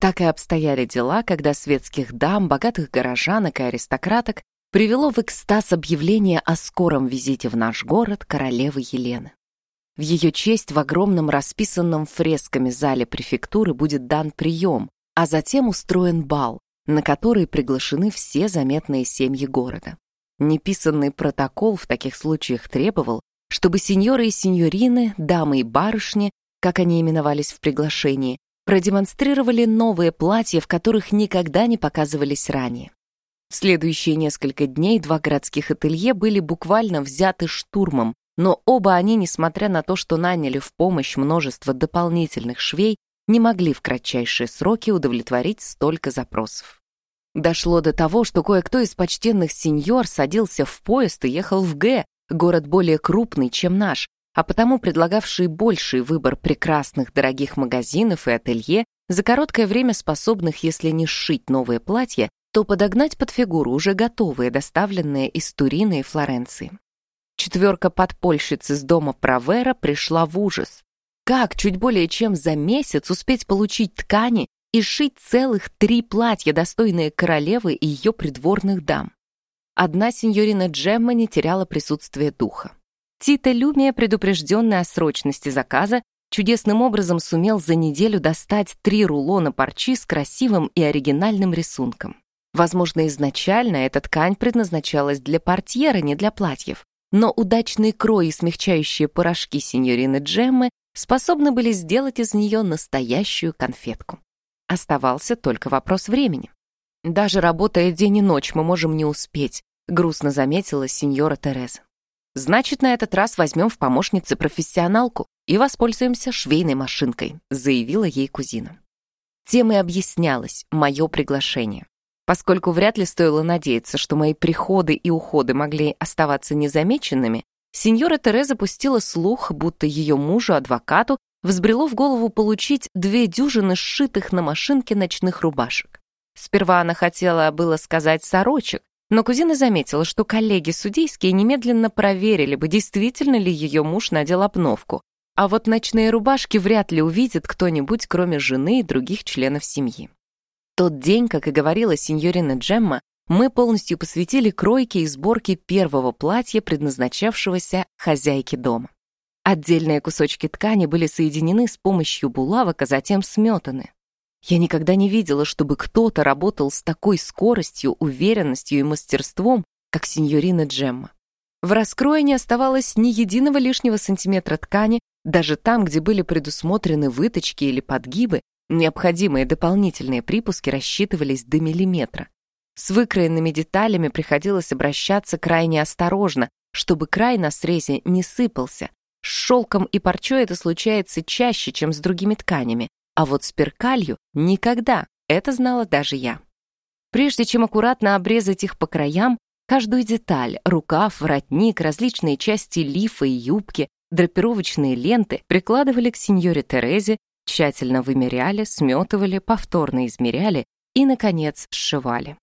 Так и обстояли дела, когда светских дам, богатых горожанок и аристократок привело в экстаз объявление о скором визите в наш город королевы Елены. В ее честь в огромном расписанном фресками зале префектуры будет дан прием, а затем устроен бал, на который приглашены все заметные семьи города. Неписанный протокол в таких случаях требовал, чтобы сеньоры и сеньорины, дамы и барышни, как они именовались в приглашении, продемонстрировали новые платья, в которых никогда не показывались ранее. В следующие несколько дней два городских ателье были буквально взяты штурмом, но оба они, несмотря на то, что наняли в помощь множество дополнительных швей, не могли в кратчайшие сроки удовлетворить столько запросов. Дошло до того, что кое-кто из почтенных сеньор садился в поезд и ехал в Г, город более крупный, чем наш, а потому предлагавший больший выбор прекрасных дорогих магазинов и ателье, за короткое время способных, если не сшить новые платья, то подогнать под фигуру уже готовые, доставленные из Турина и Флоренции. Четверка подпольщиц из дома Провера пришла в ужас. Как чуть более чем за месяц успеть получить ткани и сшить целых три платья, достойные королевы и ее придворных дам? Одна сеньорина Джемма не теряла присутствие духа. Тита Люмия, предупрежденный о срочности заказа, чудесным образом сумел за неделю достать три рулона парчи с красивым и оригинальным рисунком. Возможно, изначально эта ткань предназначалась для портьера, не для платьев, но удачный крой и смягчающие порошки сеньорины Джеммы способны были сделать из нее настоящую конфетку. Оставался только вопрос времени. Даже работая день и ночь, мы можем не успеть, грустно заметила сеньора Тереза. Значит, на этот раз возьмем в помощнице профессионалку и воспользуемся швейной машинкой», заявила ей кузина. Тем и объяснялось мое приглашение. Поскольку вряд ли стоило надеяться, что мои приходы и уходы могли оставаться незамеченными, сеньора Тереза пустила слух, будто ее мужу-адвокату взбрело в голову получить две дюжины сшитых на машинке ночных рубашек. Сперва она хотела было сказать сорочек, но кузина заметила, что коллеги судейские немедленно проверили бы, действительно ли ее муж надел обновку. А вот ночные рубашки вряд ли увидит кто-нибудь, кроме жены и других членов семьи. Тот день, как и говорила сеньорина Джемма, мы полностью посвятили кройке и сборке первого платья, предназначавшегося хозяйке дома. Отдельные кусочки ткани были соединены с помощью булавок, а затем сметаны. Я никогда не видела, чтобы кто-то работал с такой скоростью, уверенностью и мастерством, как сеньорина Джемма. В раскрое не оставалось ни единого лишнего сантиметра ткани, даже там, где были предусмотрены выточки или подгибы, необходимые дополнительные припуски рассчитывались до миллиметра. С выкроенными деталями приходилось обращаться крайне осторожно, чтобы край на срезе не сыпался. С шелком и парчой это случается чаще, чем с другими тканями, а вот с перкалью никогда, это знала даже я. Прежде чем аккуратно обрезать их по краям, каждую деталь, рукав, воротник, различные части лифа и юбки, драпировочные ленты прикладывали к сеньоре Терезе, тщательно вымеряли, сметывали, повторно измеряли и, наконец, сшивали.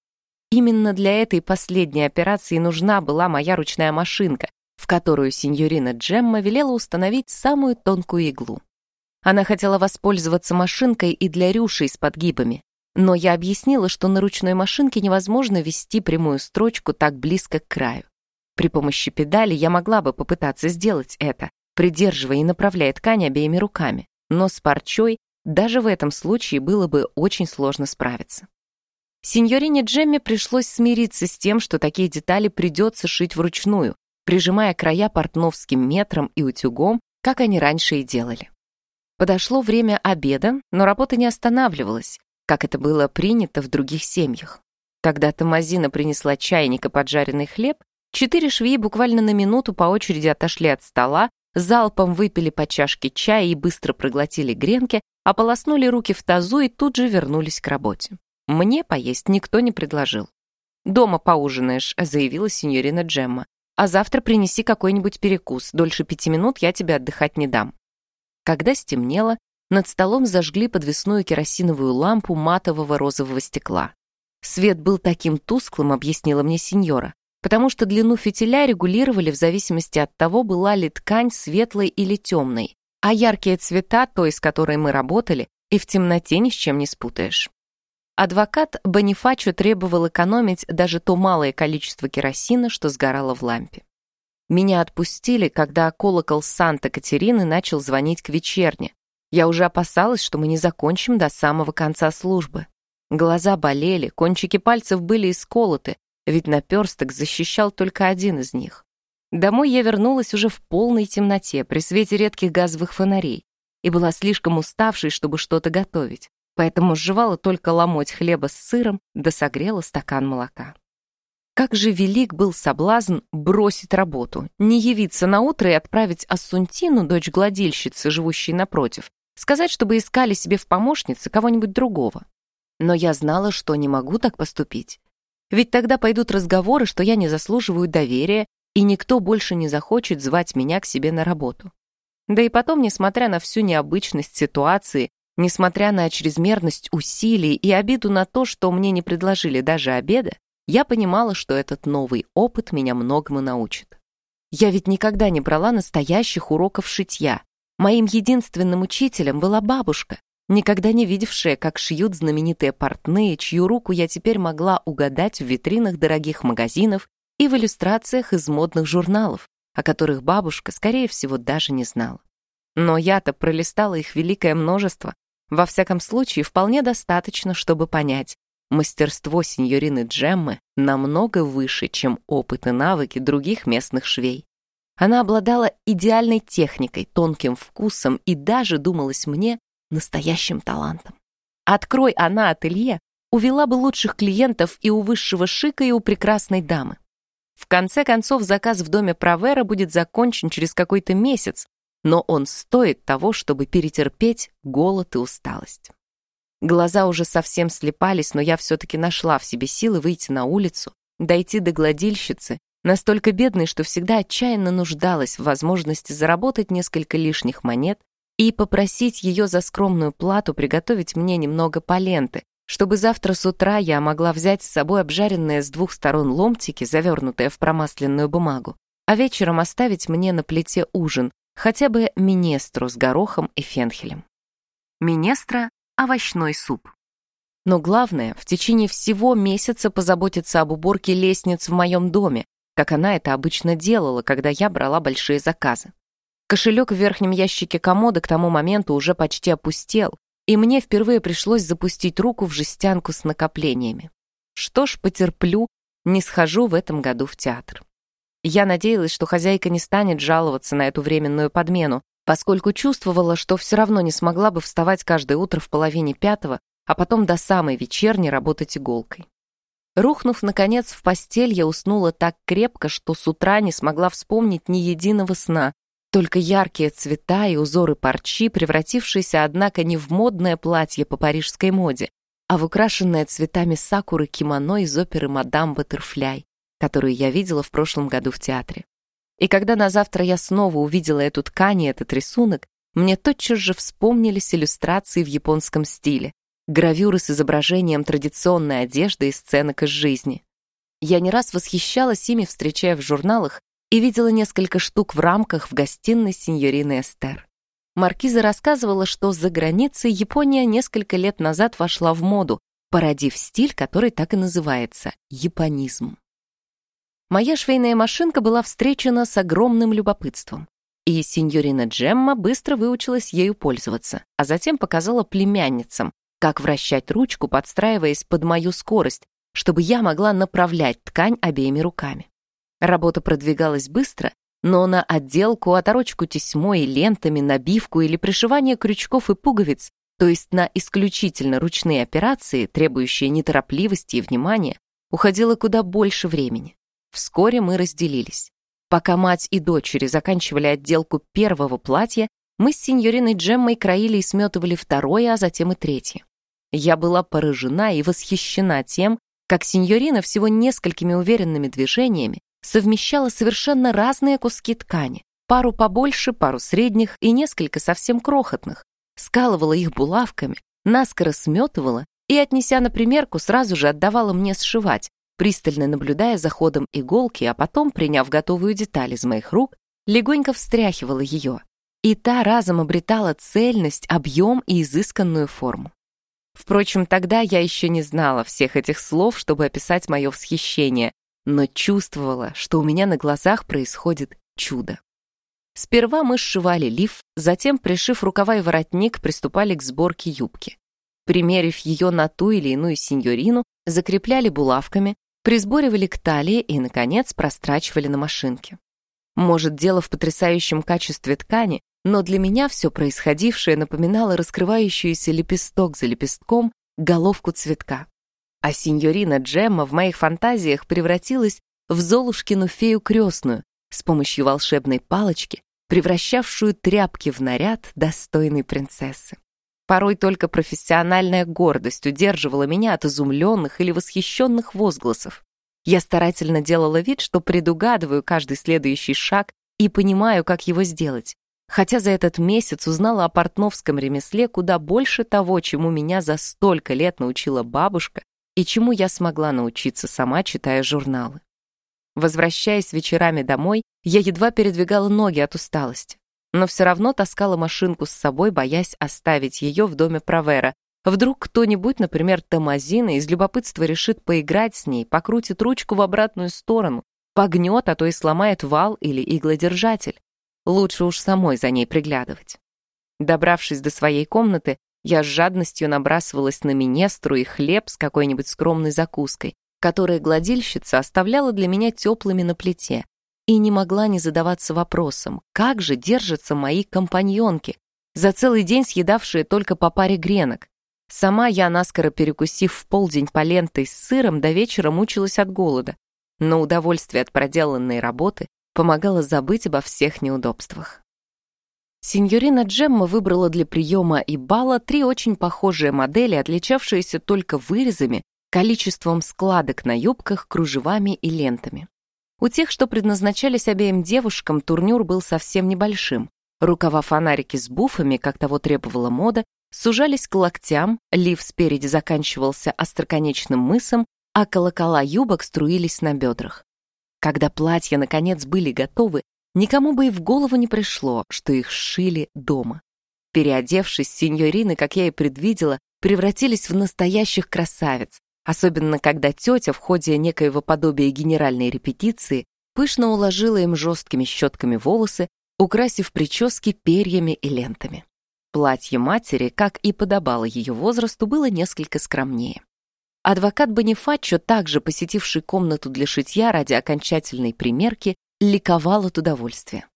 Именно для этой последней операции нужна была моя ручная машинка, в которую сеньорина Джемма велела установить самую тонкую иглу. Она хотела воспользоваться машинкой и для рюшей с подгибами, но я объяснила, что на ручной машинке невозможно вести прямую строчку так близко к краю. При помощи педали я могла бы попытаться сделать это, придерживая и направляя ткань обеими руками, но с парчой даже в этом случае было бы очень сложно справиться. Синьорине Джемме пришлось смириться с тем, что такие детали придется шить вручную, прижимая края портновским метром и утюгом, как они раньше и делали. Подошло время обеда, но работа не останавливалась, как это было принято в других семьях. Когда Томазина принесла чайник и поджаренный хлеб, четыре швеи буквально на минуту по очереди отошли от стола, залпом выпили по чашке чая и быстро проглотили гренки, ополоснули руки в тазу и тут же вернулись к работе. Мне поесть никто не предложил. «Дома поужинаешь», — заявила сеньорина Джемма. «А завтра принеси какой-нибудь перекус. Дольше пяти минут я тебе отдыхать не дам». Когда стемнело, над столом зажгли подвесную керосиновую лампу матового розового стекла. Свет был таким тусклым, объяснила мне сеньора, потому что длину фитиля регулировали в зависимости от того, была ли ткань светлой или темной, а яркие цвета, той, с которой мы работали, и в темноте ни с чем не спутаешь. Адвокат Бонифачо требовал экономить даже то малое количество керосина, что сгорало в лампе. Меня отпустили, когда колокол Санта-Катерины начал звонить к вечерне. Я уже опасалась, что мы не закончим до самого конца службы. Глаза болели, кончики пальцев были исколоты, ведь наперсток защищал только один из них. Домой я вернулась уже в полной темноте, при свете редких газовых фонарей, и была слишком уставшей, чтобы что-то готовить поэтому сживала только ломоть хлеба с сыром да согрела стакан молока. Как же велик был соблазн бросить работу, не явиться на утро и отправить Ассунтину, дочь гладильщицы, живущей напротив, сказать, чтобы искали себе в помощнице кого-нибудь другого. Но я знала, что не могу так поступить. Ведь тогда пойдут разговоры, что я не заслуживаю доверия, и никто больше не захочет звать меня к себе на работу. Да и потом, несмотря на всю необычность ситуации Несмотря на чрезмерность усилий и обиду на то, что мне не предложили даже обеда, я понимала, что этот новый опыт меня многому научит. Я ведь никогда не брала настоящих уроков шитья. Моим единственным учителем была бабушка, никогда не видевшая, как шьют знаменитые портные, чью руку я теперь могла угадать в витринах дорогих магазинов и в иллюстрациях из модных журналов, о которых бабушка, скорее всего, даже не знала. Но я-то пролистала их великое множество, во всяком случае, вполне достаточно, чтобы понять, мастерство сеньорины Джеммы намного выше, чем опыт и навыки других местных швей. Она обладала идеальной техникой, тонким вкусом и даже, думалось мне, настоящим талантом. Открой она ателье, увела бы лучших клиентов и у высшего шика, и у прекрасной дамы. В конце концов, заказ в доме Провера будет закончен через какой-то месяц, но он стоит того, чтобы перетерпеть голод и усталость. Глаза уже совсем слепались, но я все-таки нашла в себе силы выйти на улицу, дойти до гладильщицы, настолько бедной, что всегда отчаянно нуждалась в возможности заработать несколько лишних монет и попросить ее за скромную плату приготовить мне немного поленты, чтобы завтра с утра я могла взять с собой обжаренные с двух сторон ломтики, завернутые в промасленную бумагу, а вечером оставить мне на плите ужин, хотя бы минестру с горохом и фенхелем. Минестра – овощной суп. Но главное, в течение всего месяца позаботиться об уборке лестниц в моем доме, как она это обычно делала, когда я брала большие заказы. Кошелек в верхнем ящике комода к тому моменту уже почти опустел, и мне впервые пришлось запустить руку в жестянку с накоплениями. Что ж, потерплю, не схожу в этом году в театр. Я надеялась, что хозяйка не станет жаловаться на эту временную подмену, поскольку чувствовала, что все равно не смогла бы вставать каждое утро в половине пятого, а потом до самой вечерни работать иголкой. Рухнув, наконец, в постель, я уснула так крепко, что с утра не смогла вспомнить ни единого сна, только яркие цвета и узоры парчи, превратившиеся, однако, не в модное платье по парижской моде, а в украшенное цветами сакуры кимоно из оперы «Мадам Баттерфляй», которую я видела в прошлом году в театре. И когда на завтра я снова увидела эту ткань и этот рисунок, мне тотчас же вспомнились иллюстрации в японском стиле, гравюры с изображением традиционной одежды и сценок из жизни. Я не раз восхищалась ими, встречая в журналах, и видела несколько штук в рамках в гостиной сеньорины Эстер. Маркиза рассказывала, что за границей Япония несколько лет назад вошла в моду, породив стиль, который так и называется – японизм. Моя швейная машинка была встречена с огромным любопытством. И сеньорина Джемма быстро выучилась ею пользоваться, а затем показала племянницам, как вращать ручку, подстраиваясь под мою скорость, чтобы я могла направлять ткань обеими руками. Работа продвигалась быстро, но на отделку, оторочку тесьмой, лентами, набивку или пришивание крючков и пуговиц, то есть на исключительно ручные операции, требующие неторопливости и внимания, уходило куда больше времени. Вскоре мы разделились. Пока мать и дочери заканчивали отделку первого платья, мы с сеньориной Джеммой краили и сметывали второе, а затем и третье. Я была поражена и восхищена тем, как сеньорина всего несколькими уверенными движениями совмещала совершенно разные куски ткани, пару побольше, пару средних и несколько совсем крохотных, скалывала их булавками, наскоро сметывала и, отнеся на примерку, сразу же отдавала мне сшивать, пристально наблюдая за ходом иголки, а потом, приняв готовую деталь из моих рук, легонько встряхивала ее. и та разом обретала цельность, объем и изысканную форму. Впрочем, тогда я еще не знала всех этих слов, чтобы описать мое восхищение, но чувствовала, что у меня на глазах происходит чудо. Сперва мы сшивали лиф, затем, пришив рукава и воротник, приступали к сборке юбки. Примерив ее на ту или иную сеньорину, закрепляли булавками, присборивали к талии и, наконец, прострачивали на машинке. Может, дело в потрясающем качестве ткани, но для меня все происходившее напоминало раскрывающуюся лепесток за лепестком головку цветка. А сеньорина Джемма в моих фантазиях превратилась в Золушкину фею крестную с помощью волшебной палочки, превращавшую тряпки в наряд достойной принцессы. Порой только профессиональная гордость удерживала меня от изумленных или восхищенных возгласов. Я старательно делала вид, что предугадываю каждый следующий шаг и понимаю, как его сделать. Хотя за этот месяц узнала о портновском ремесле куда больше того, чему меня за столько лет научила бабушка и чему я смогла научиться сама, читая журналы. Возвращаясь вечерами домой, я едва передвигала ноги от усталости, но все равно таскала машинку с собой, боясь оставить ее в доме Провера. Вдруг кто-нибудь, например, Томазина, из любопытства решит поиграть с ней, покрутит ручку в обратную сторону, погнет, а то и сломает вал или иглодержатель. Лучше уж самой за ней приглядывать. Добравшись до своей комнаты, я с жадностью набрасывалась на минестру и хлеб с какой-нибудь скромной закуской, которые гладильщица оставляла для меня теплыми на плите, и не могла не задаваться вопросом, как же держатся мои компаньонки, за целый день съедавшие только по паре гренок. Сама я, наскоро перекусив в полдень полентой с сыром, до вечера мучилась от голода, но удовольствие от проделанной работы помогало забыть обо всех неудобствах. Синьорина Джемма выбрала для приема и бала три очень похожие модели, отличавшиеся только вырезами количеством складок на юбках, кружевами и лентами. У тех, что предназначались обеим девушкам, турнюр был совсем небольшим. Рукава-фонарики с буфами, как того требовала мода, сужались к локтям, лиф спереди заканчивался остроконечным мысом, а колокола юбок струились на бедрах. Когда платья, наконец, были готовы, никому бы и в голову не пришло, что их сшили дома. Переодевшись, сеньорины, как я и предвидела, превратились в настоящих красавиц, Особенно, когда тетя в ходе некоего подобия генеральной репетиции пышно уложила им жесткими щетками волосы, украсив прически перьями и лентами. Платье матери, как и подобало ее возрасту, было несколько скромнее. Адвокат Бонифаччо, также посетивший комнату для шитья ради окончательной примерки, ликовал от удовольствия.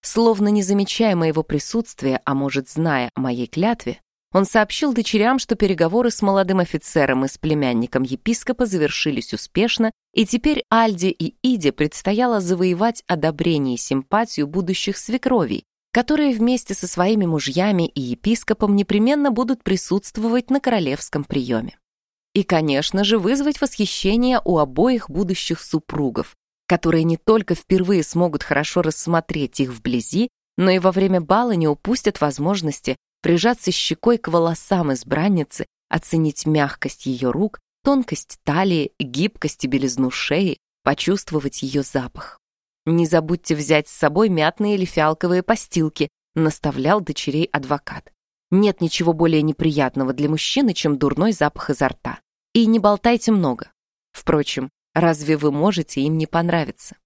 Словно не замечая моего присутствия, а может, зная о моей клятве, он сообщил дочерям, что переговоры с молодым офицером и с племянником епископа завершились успешно, и теперь Альде и Иде предстояло завоевать одобрение и симпатию будущих свекровей, которые вместе со своими мужьями и епископом непременно будут присутствовать на королевском приеме. И, конечно же, вызвать восхищение у обоих будущих супругов, которые не только впервые смогут хорошо рассмотреть их вблизи, но и во время бала не упустят возможности прижаться щекой к волосам избранницы, оценить мягкость ее рук, тонкость талии, гибкость и белизну шеи, почувствовать ее запах. «Не забудьте взять с собой мятные или фиалковые постилки», наставлял дочерей адвокат. «Нет ничего более неприятного для мужчины, чем дурной запах изо рта. И не болтайте много. Впрочем, разве вы можете им не понравиться?»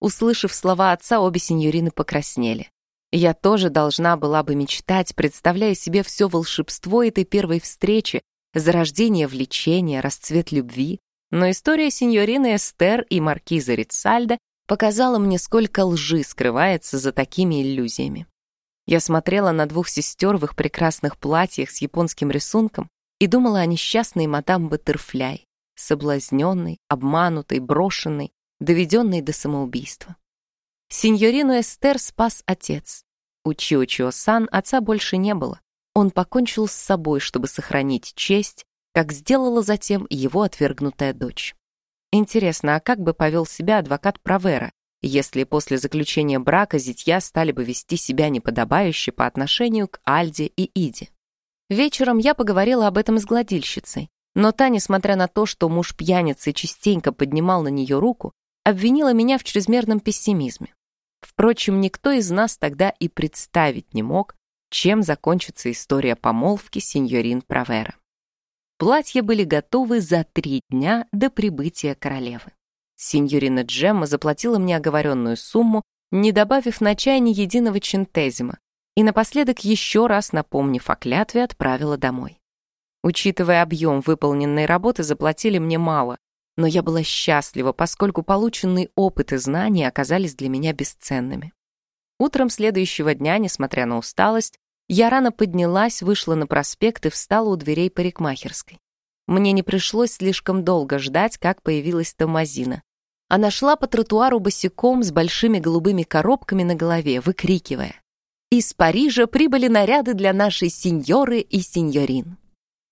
Услышав слова отца, обе сеньорины покраснели. Я тоже должна была бы мечтать, представляя себе все волшебство этой первой встречи, зарождение влечения, расцвет любви. Но история сеньорины Эстер и маркиза Рицальда показала мне, сколько лжи скрывается за такими иллюзиями. Я смотрела на двух сестер в их прекрасных платьях с японским рисунком и думала о несчастной мадам Баттерфляй, соблазненной, обманутой, брошенной, доведенной до самоубийства. Синьорину Эстер спас отец. У Чио-Чио-сан отца больше не было. Он покончил с собой, чтобы сохранить честь, как сделала затем его отвергнутая дочь. Интересно, а как бы повел себя адвокат Провера, если после заключения брака зятья стали бы вести себя неподобающе по отношению к Альде и Иде? Вечером я поговорила об этом с гладильщицей, но та, несмотря на то, что муж пьяницы частенько поднимал на нее руку, обвинила меня в чрезмерном пессимизме. Впрочем, никто из нас тогда и представить не мог, чем закончится история помолвки сеньорин Провера. Платья были готовы за три дня до прибытия королевы. Сеньорина Джемма заплатила мне оговоренную сумму, не добавив на чай ни единого чентезима, и напоследок еще раз напомнив о клятве, отправила домой. Учитывая объем выполненной работы, заплатили мне мало, но я была счастлива, поскольку полученный опыт и знания оказались для меня бесценными. Утром следующего дня, несмотря на усталость, я рано поднялась, вышла на проспект и встала у дверей парикмахерской. Мне не пришлось слишком долго ждать, как появилась Томазина. Она шла по тротуару босиком с большими голубыми коробками на голове, выкрикивая. «Из Парижа прибыли наряды для нашей сеньоры и сеньорин».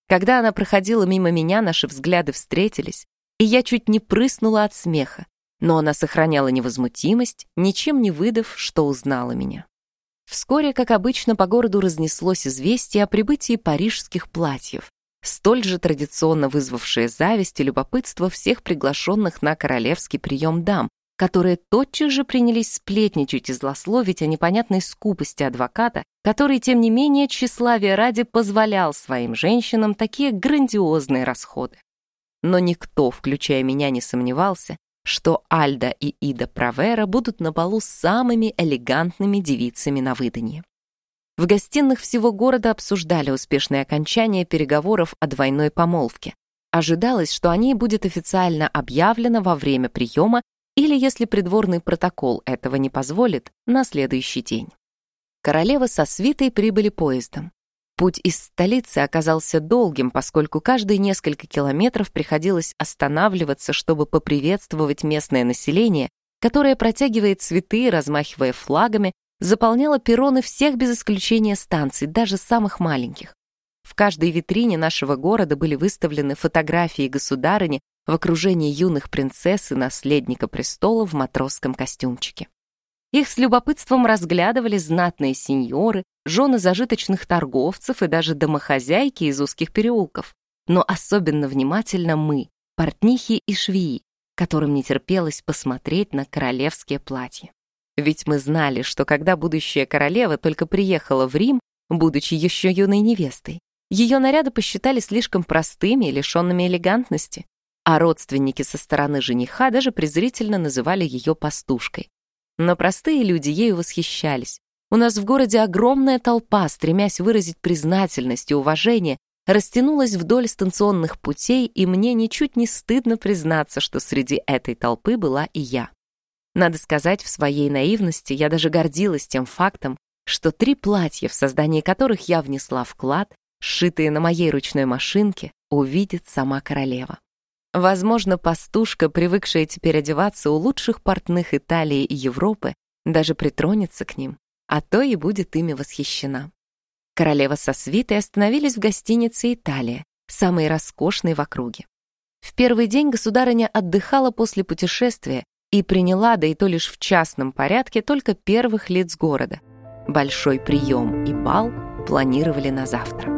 Когда она проходила мимо меня, наши взгляды встретились, и я чуть не прыснула от смеха, но она сохраняла невозмутимость, ничем не выдав, что узнала меня. Вскоре, как обычно, по городу разнеслось известие о прибытии парижских платьев, столь же традиционно вызвавшее зависть и любопытство всех приглашенных на королевский прием дам, которые тотчас же принялись сплетничать и злословить о непонятной скупости адвоката, который, тем не менее, тщеславия ради позволял своим женщинам такие грандиозные расходы но никто, включая меня, не сомневался, что Альда и Ида Правера будут на балу самыми элегантными девицами на выданье. В гостиных всего города обсуждали успешное окончание переговоров о двойной помолвке. Ожидалось, что о ней будет официально объявлено во время приема или, если придворный протокол этого не позволит, на следующий день. Королева со свитой прибыли поездом. Путь из столицы оказался долгим, поскольку каждые несколько километров приходилось останавливаться, чтобы поприветствовать местное население, которое протягивает цветы, размахивая флагами, заполняло перроны всех без исключения станций, даже самых маленьких. В каждой витрине нашего города были выставлены фотографии государыни в окружении юных принцесс и наследника престола в матросском костюмчике. Их с любопытством разглядывали знатные сеньоры, жены зажиточных торговцев и даже домохозяйки из узких переулков. Но особенно внимательно мы, портнихи и швеи, которым не терпелось посмотреть на королевские платья. Ведь мы знали, что когда будущая королева только приехала в Рим, будучи еще юной невестой, ее наряды посчитали слишком простыми и лишенными элегантности, а родственники со стороны жениха даже презрительно называли ее пастушкой. Но простые люди ею восхищались. У нас в городе огромная толпа, стремясь выразить признательность и уважение, растянулась вдоль станционных путей, и мне ничуть не стыдно признаться, что среди этой толпы была и я. Надо сказать, в своей наивности я даже гордилась тем фактом, что три платья, в создании которых я внесла вклад, сшитые на моей ручной машинке, увидит сама королева. Возможно, пастушка, привыкшая теперь одеваться у лучших портных Италии и Европы, даже притронется к ним, а то и будет ими восхищена. Королева со свитой остановились в гостинице «Италия», самой роскошной в округе. В первый день государыня отдыхала после путешествия и приняла, да и то лишь в частном порядке, только первых лиц города. Большой прием и бал планировали на завтра.